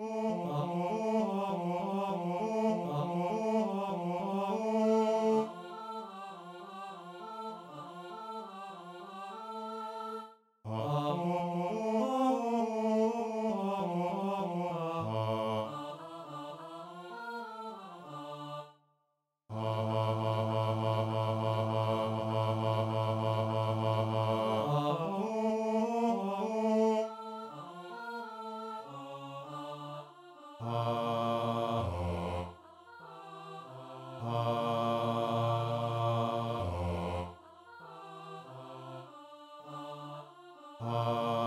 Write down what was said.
Oh. Ah.